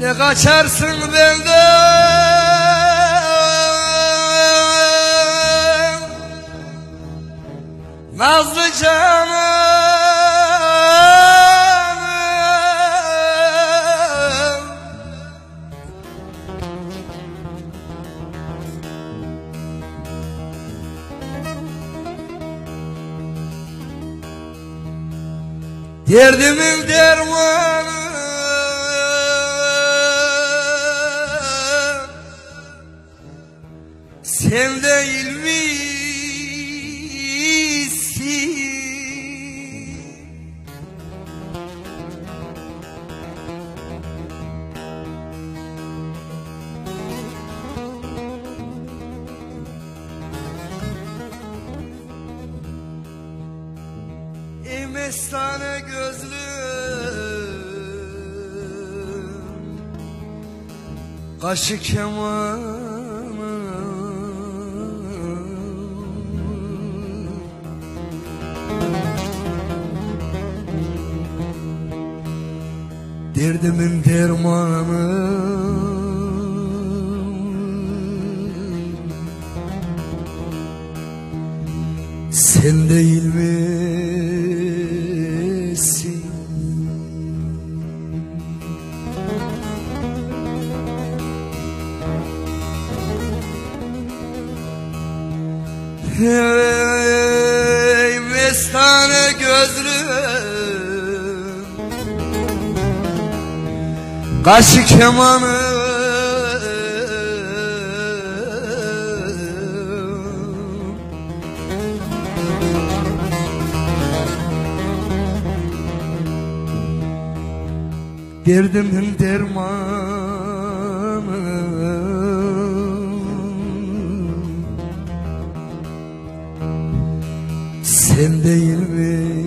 Ne kaçarsın benden? Nazlı canım. Derdimin dermanı değil misin? Ey mestane gözlüm Kaşı kemanı Derdimin dermanı Sen değil misin? Hey mestane Kaşı kemanı Derdimin dermanı Sen değil mi?